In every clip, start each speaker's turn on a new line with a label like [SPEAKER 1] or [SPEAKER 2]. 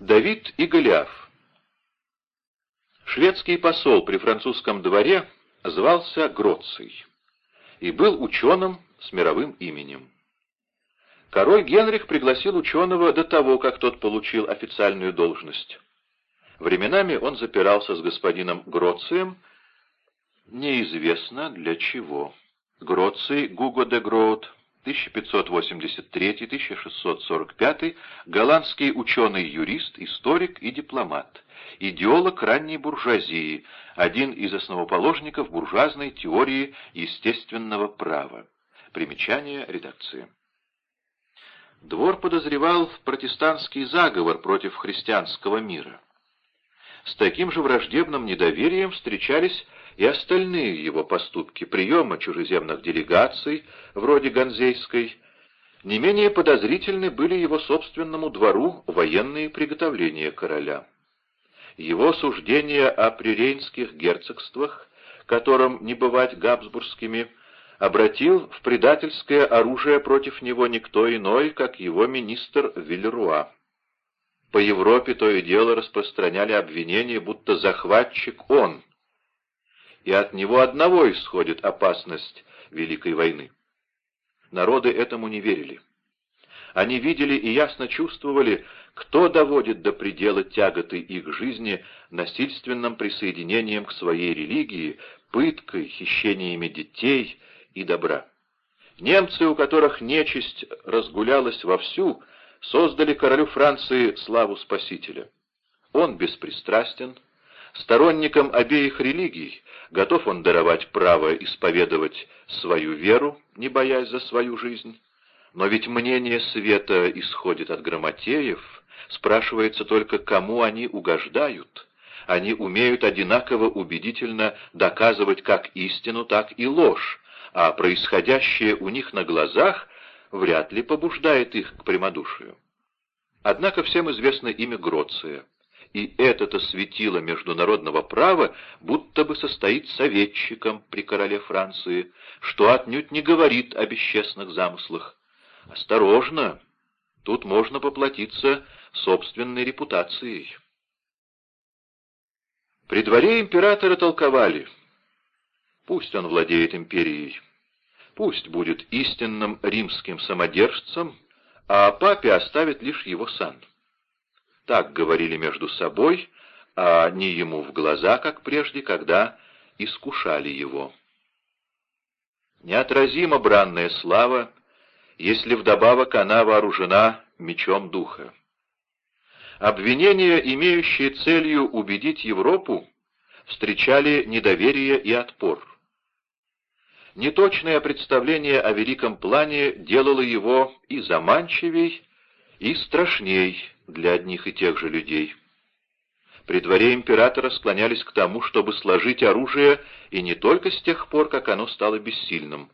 [SPEAKER 1] Давид и Голиаф Шведский посол при французском дворе звался Гроций и был ученым с мировым именем. Король Генрих пригласил ученого до того, как тот получил официальную должность. Временами он запирался с господином Гроцием, неизвестно для чего. Гроций Гуго де Гроут, 1583-1645, голландский ученый-юрист, историк и дипломат, идеолог ранней буржуазии, один из основоположников буржуазной теории естественного права. Примечание редакции. Двор подозревал протестантский заговор против христианского мира. С таким же враждебным недоверием встречались и остальные его поступки приема чужеземных делегаций, вроде Ганзейской. Не менее подозрительны были его собственному двору военные приготовления короля. Его суждения о прирейнских герцогствах, которым не бывать габсбургскими, обратил в предательское оружие против него никто иной, как его министр Вильруа. По Европе то и дело распространяли обвинение, будто захватчик он, и от него одного исходит опасность Великой войны. Народы этому не верили. Они видели и ясно чувствовали, кто доводит до предела тяготы их жизни насильственным присоединением к своей религии, пыткой, хищениями детей и добра. Немцы, у которых нечисть разгулялась вовсю, создали королю Франции славу спасителя. Он беспристрастен, сторонником обеих религий, готов он даровать право исповедовать свою веру, не боясь за свою жизнь. Но ведь мнение света исходит от грамотеев, спрашивается только, кому они угождают. Они умеют одинаково убедительно доказывать как истину, так и ложь, а происходящее у них на глазах вряд ли побуждает их к прямодушию. Однако всем известно имя Гроция и это-то светило международного права будто бы состоит советчиком при короле Франции, что отнюдь не говорит о бесчестных замыслах. Осторожно, тут можно поплатиться собственной репутацией. При дворе императора толковали. Пусть он владеет империей, пусть будет истинным римским самодержцем, а папе оставит лишь его сан. Так говорили между собой, а не ему в глаза, как прежде, когда искушали его. Неотразима бранная слава, если вдобавок она вооружена мечом духа. Обвинения, имеющие целью убедить Европу, встречали недоверие и отпор. Неточное представление о великом плане делало его и заманчивей, и страшней для одних и тех же людей. При дворе императора склонялись к тому, чтобы сложить оружие, и не только с тех пор, как оно стало бессильным,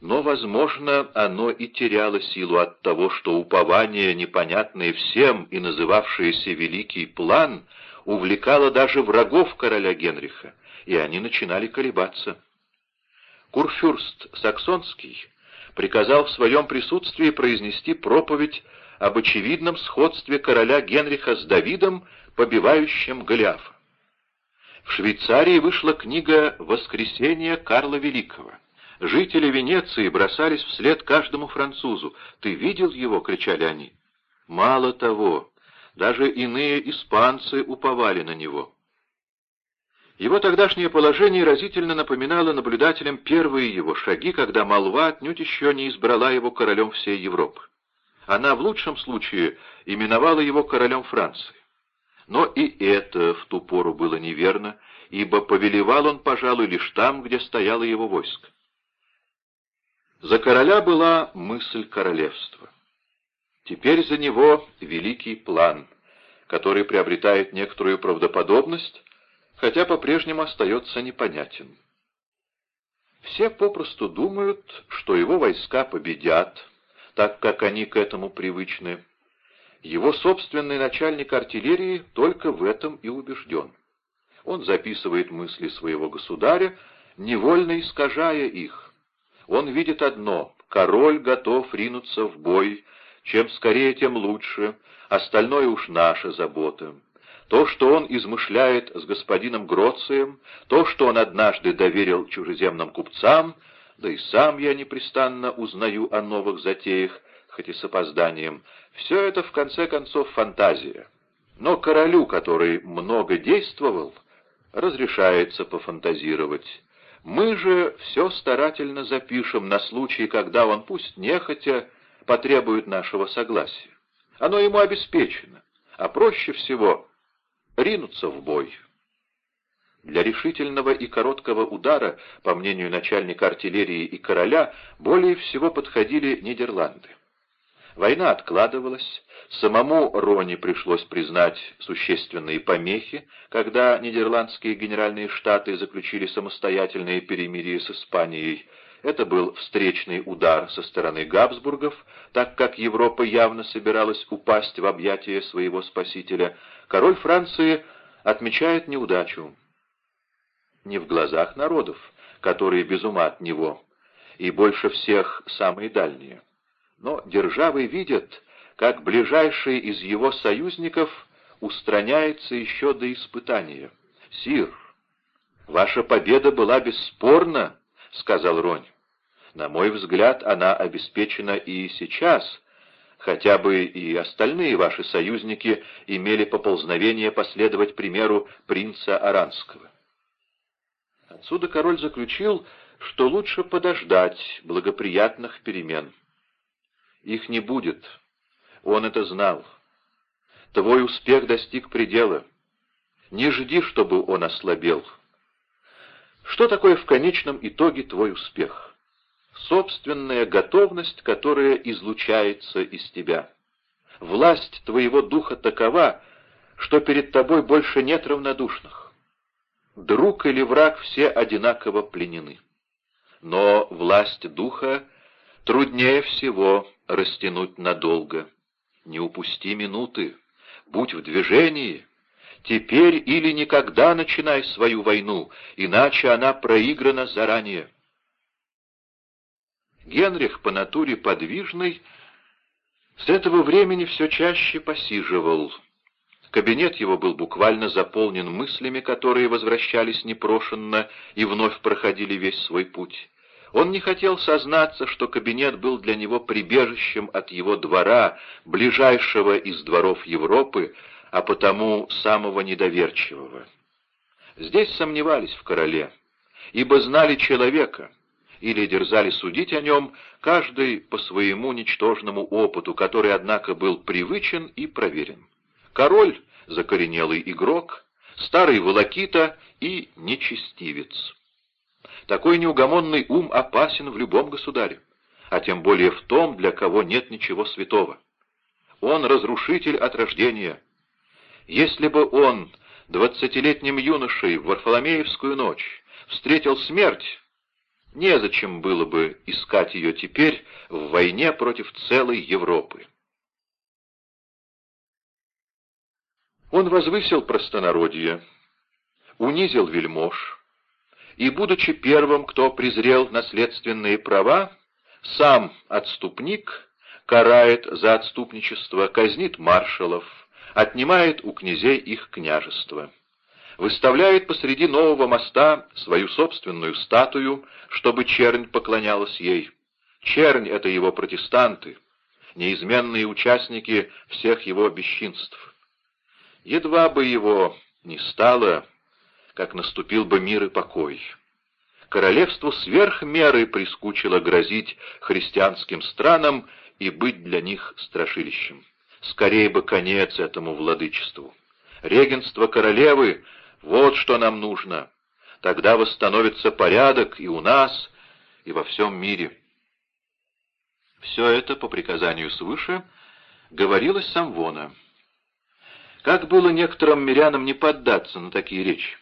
[SPEAKER 1] но, возможно, оно и теряло силу от того, что упование, непонятное всем и называвшееся «Великий план», увлекало даже врагов короля Генриха, и они начинали колебаться. Курфюрст Саксонский приказал в своем присутствии произнести проповедь об очевидном сходстве короля Генриха с Давидом, побивающим Голиафа. В Швейцарии вышла книга «Воскресение Карла Великого». Жители Венеции бросались вслед каждому французу. «Ты видел его?» — кричали они. Мало того, даже иные испанцы уповали на него. Его тогдашнее положение разительно напоминало наблюдателям первые его шаги, когда молва отнюдь еще не избрала его королем всей Европы. Она в лучшем случае именовала его королем Франции. Но и это в ту пору было неверно, ибо повелевал он, пожалуй, лишь там, где стояло его войско. За короля была мысль королевства. Теперь за него великий план, который приобретает некоторую правдоподобность, хотя по-прежнему остается непонятен. Все попросту думают, что его войска победят, так как они к этому привычны. Его собственный начальник артиллерии только в этом и убежден. Он записывает мысли своего государя, невольно искажая их. Он видит одно — король готов ринуться в бой, Чем скорее, тем лучше, остальное уж наша забота. То, что он измышляет с господином Гроцием, то, что он однажды доверил чужеземным купцам, да и сам я непрестанно узнаю о новых затеях, хоть и с опозданием, все это, в конце концов, фантазия. Но королю, который много действовал, разрешается пофантазировать. Мы же все старательно запишем на случай, когда он, пусть нехотя, потребует нашего согласия. Оно ему обеспечено, а проще всего ринуться в бой. Для решительного и короткого удара, по мнению начальника артиллерии и короля, более всего подходили Нидерланды. Война откладывалась, самому Рони пришлось признать существенные помехи, когда Нидерландские генеральные штаты заключили самостоятельное перемирие с Испанией. Это был встречный удар со стороны Габсбургов, так как Европа явно собиралась упасть в объятия своего спасителя. Король Франции отмечает неудачу. Не в глазах народов, которые без ума от него, и больше всех самые дальние. Но державы видят, как ближайший из его союзников устраняется еще до испытания. «Сир, ваша победа была бесспорна», — сказал Ронь. «На мой взгляд, она обеспечена и сейчас, хотя бы и остальные ваши союзники имели поползновение последовать примеру принца Аранского». Отсюда король заключил, что лучше подождать благоприятных перемен. Их не будет. Он это знал. Твой успех достиг предела. Не жди, чтобы он ослабел. Что такое в конечном итоге твой успех? Собственная готовность, которая излучается из тебя. Власть твоего духа такова, что перед тобой больше нет равнодушных. Друг или враг все одинаково пленены. Но власть духа труднее всего растянуть надолго. Не упусти минуты, будь в движении. Теперь или никогда начинай свою войну, иначе она проиграна заранее. Генрих по натуре подвижный с этого времени все чаще посиживал. Кабинет его был буквально заполнен мыслями, которые возвращались непрошенно и вновь проходили весь свой путь. Он не хотел сознаться, что кабинет был для него прибежищем от его двора, ближайшего из дворов Европы, а потому самого недоверчивого. Здесь сомневались в короле, ибо знали человека, или дерзали судить о нем, каждый по своему ничтожному опыту, который, однако, был привычен и проверен. Король — закоренелый игрок, старый волокита и нечестивец. Такой неугомонный ум опасен в любом государе, а тем более в том, для кого нет ничего святого. Он разрушитель от рождения. Если бы он, двадцатилетним юношей, в Варфоломеевскую ночь встретил смерть, незачем было бы искать ее теперь в войне против целой Европы. Он возвысил простонародье, унизил вельмож, и, будучи первым, кто презрел наследственные права, сам отступник карает за отступничество, казнит маршалов, отнимает у князей их княжество. Выставляет посреди нового моста свою собственную статую, чтобы чернь поклонялась ей. Чернь — это его протестанты, неизменные участники всех его бесчинств. Едва бы его не стало, как наступил бы мир и покой. Королевству сверх меры прискучило грозить христианским странам и быть для них страшилищем. Скорее бы конец этому владычеству. Регенство королевы — вот что нам нужно. Тогда восстановится порядок и у нас, и во всем мире. Все это, по приказанию свыше, говорилось Самвона. Как было некоторым мирянам не поддаться на такие речи?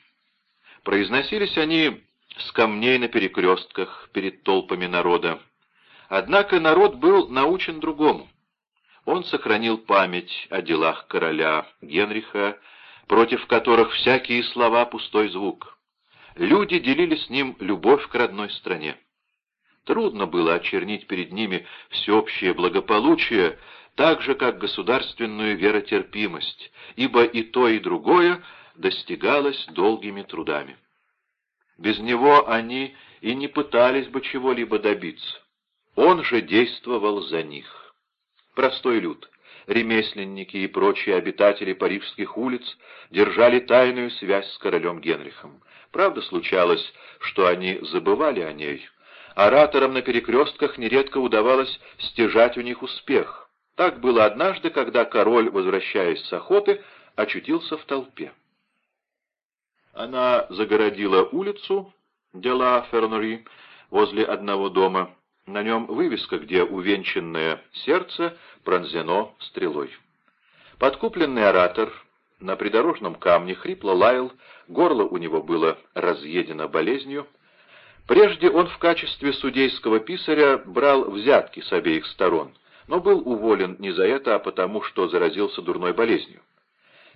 [SPEAKER 1] Произносились они с камней на перекрестках перед толпами народа. Однако народ был научен другому. Он сохранил память о делах короля Генриха, против которых всякие слова — пустой звук. Люди делили с ним любовь к родной стране. Трудно было очернить перед ними всеобщее благополучие, так же, как государственную веротерпимость, ибо и то, и другое достигалось долгими трудами. Без него они и не пытались бы чего-либо добиться. Он же действовал за них. Простой люд, ремесленники и прочие обитатели парижских улиц держали тайную связь с королем Генрихом. Правда, случалось, что они забывали о ней. Ораторам на перекрестках нередко удавалось стяжать у них успех. Так было однажды, когда король, возвращаясь с охоты, очутился в толпе. Она загородила улицу Дела Фернери возле одного дома. На нем вывеска, где увенчанное сердце пронзено стрелой. Подкупленный оратор на придорожном камне хрипло лаял, горло у него было разъедено болезнью. Прежде он в качестве судейского писаря брал взятки с обеих сторон, но был уволен не за это, а потому, что заразился дурной болезнью.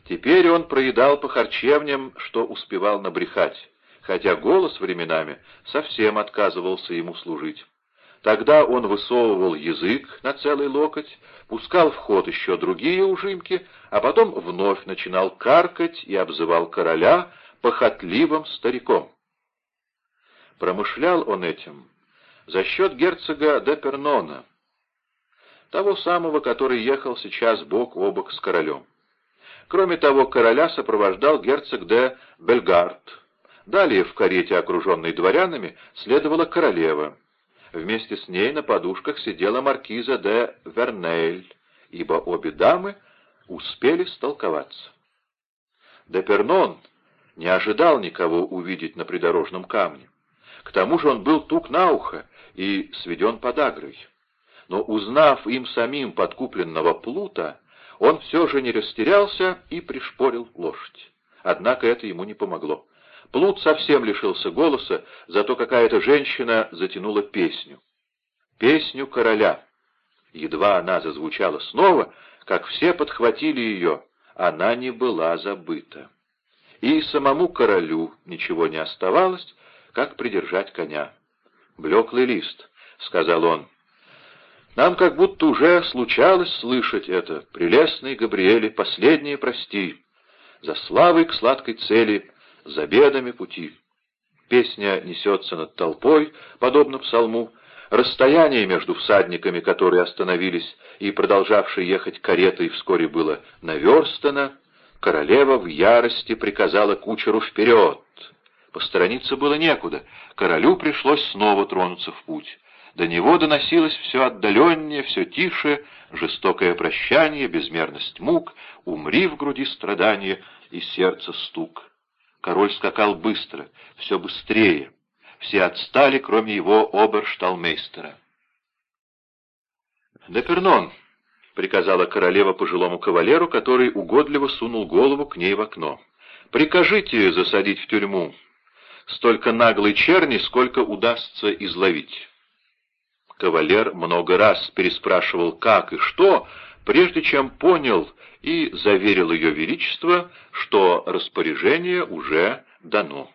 [SPEAKER 1] Теперь он проедал по харчевням, что успевал набрехать, хотя голос временами совсем отказывался ему служить. Тогда он высовывал язык на целый локоть, пускал в ход еще другие ужимки, а потом вновь начинал каркать и обзывал короля похотливым стариком. Промышлял он этим за счет герцога де Пернона, того самого, который ехал сейчас бок о бок с королем. Кроме того, короля сопровождал герцог де Бельгард. Далее в карете, окруженной дворянами, следовала королева. Вместе с ней на подушках сидела маркиза де Вернейль, ибо обе дамы успели столковаться. Депернон не ожидал никого увидеть на придорожном камне. К тому же он был тук на ухо и сведен подагрой. Но узнав им самим подкупленного плута, он все же не растерялся и пришпорил лошадь. Однако это ему не помогло. Плут совсем лишился голоса, зато какая-то женщина затянула песню. Песню короля. Едва она зазвучала снова, как все подхватили ее, она не была забыта. И самому королю ничего не оставалось, как придержать коня. «Блеклый лист», — сказал он, — нам как будто уже случалось слышать это. Прелестный Габриэле, последнее прости. За славой к сладкой цели, за бедами пути. Песня несется над толпой, подобно псалму. Расстояние между всадниками, которые остановились и продолжавшие ехать каретой, вскоре было наверстано. Королева в ярости приказала кучеру вперед. Посторониться было некуда. Королю пришлось снова тронуться в путь. До него доносилось все отдаленнее, все тише, жестокое прощание, безмерность мук, умри в груди страдания и сердце стук. Король скакал быстро, все быстрее. Все отстали, кроме его обершталмейстера. «Депернон», — приказала королева пожилому кавалеру, который угодливо сунул голову к ней в окно. «Прикажите засадить в тюрьму столько наглой черни, сколько удастся изловить». Кавалер много раз переспрашивал как и что, прежде чем понял и заверил ее величество, что распоряжение уже дано.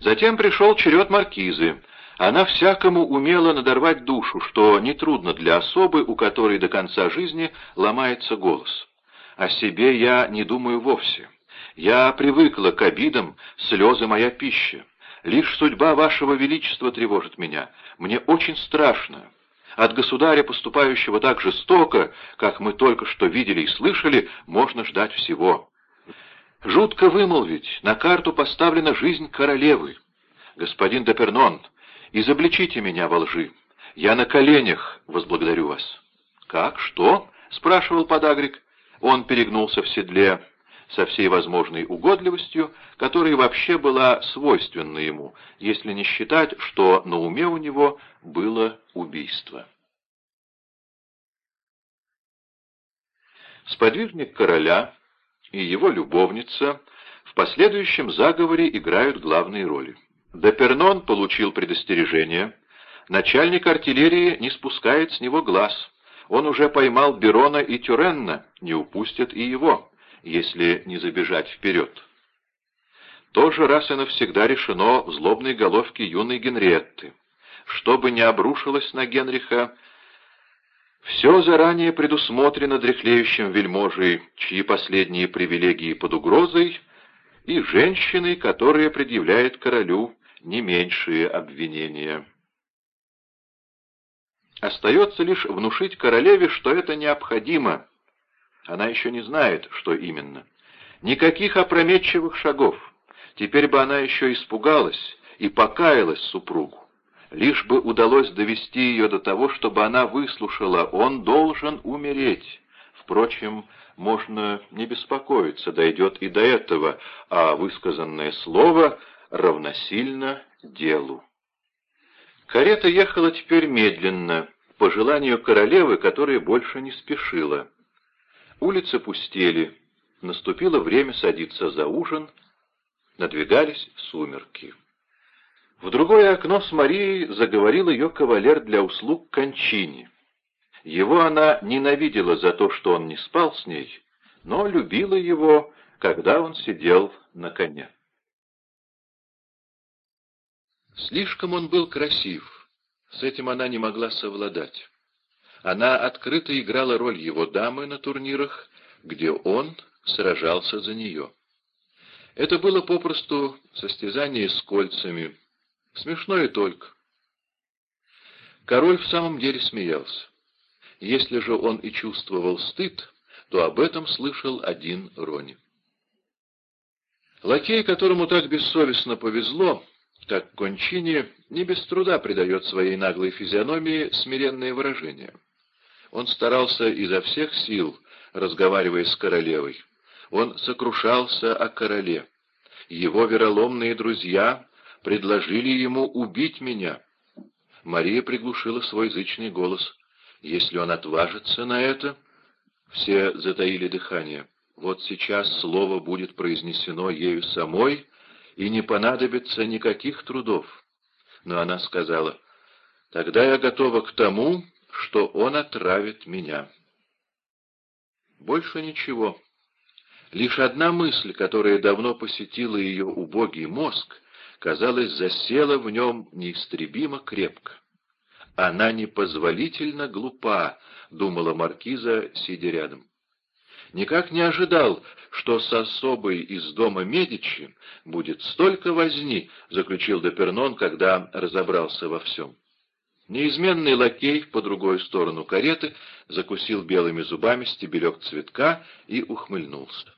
[SPEAKER 1] Затем пришел черед маркизы. Она всякому умела надорвать душу, что нетрудно для особы, у которой до конца жизни ломается голос. О себе я не думаю вовсе. Я привыкла к обидам, слезы моя пища. Лишь судьба вашего величества тревожит меня. Мне очень страшно. От государя, поступающего так жестоко, как мы только что видели и слышали, можно ждать всего. Жутко вымолвить, на карту поставлена жизнь королевы. Господин Депернон, изобличите меня во лжи. Я на коленях возблагодарю вас. «Как? Что?» — спрашивал подагрик. Он перегнулся в седле, со всей возможной угодливостью, которая вообще была свойственна ему, если не считать, что на уме у него было убийство. Сподвижник короля и его любовница в последующем заговоре играют главные роли. Депернон получил предостережение. Начальник артиллерии не спускает с него глаз. Он уже поймал Берона и Тюренна, не упустят и его если не забежать вперед. То же раз и навсегда решено в злобной головке юной Генриетты. что бы ни обрушилось на Генриха, все заранее предусмотрено дряхлеющим вельможей, чьи последние привилегии под угрозой, и женщиной, которая предъявляет королю не меньшие обвинения. Остается лишь внушить королеве, что это необходимо. Она еще не знает, что именно. Никаких опрометчивых шагов. Теперь бы она еще испугалась и покаялась супругу. Лишь бы удалось довести ее до того, чтобы она выслушала, он должен умереть. Впрочем, можно не беспокоиться, дойдет и до этого, а высказанное слово равносильно делу. Карета ехала теперь медленно, по желанию королевы, которая больше не спешила. Улицы пустели, наступило время садиться за ужин, надвигались сумерки. В другое окно с Марией заговорил ее кавалер для услуг кончине. Его она ненавидела за то, что он не спал с ней, но любила его, когда он сидел на коне. Слишком он был красив, с этим она не могла совладать. Она открыто играла роль его дамы на турнирах, где он сражался за нее. Это было попросту состязание с кольцами, Смешно и только. Король в самом деле смеялся. Если же он и чувствовал стыд, то об этом слышал один Рони. Лакей, которому так бессовестно повезло, так Кончини не без труда придает своей наглой физиономии смиренное выражение. Он старался изо всех сил, разговаривая с королевой. Он сокрушался о короле. Его вероломные друзья предложили ему убить меня. Мария приглушила свой зычный голос. Если он отважится на это... Все затаили дыхание. Вот сейчас слово будет произнесено ею самой, и не понадобится никаких трудов. Но она сказала, «Тогда я готова к тому, что он отравит меня». Больше ничего. Лишь одна мысль, которая давно посетила ее убогий мозг, казалось, засела в нем неистребимо крепко. «Она непозволительно глупа», — думала маркиза, сидя рядом. Никак не ожидал, что с особой из дома Медичи будет столько возни, — заключил Депернон, когда разобрался во всем. Неизменный лакей по другую сторону кареты закусил белыми зубами стебелек цветка и ухмыльнулся.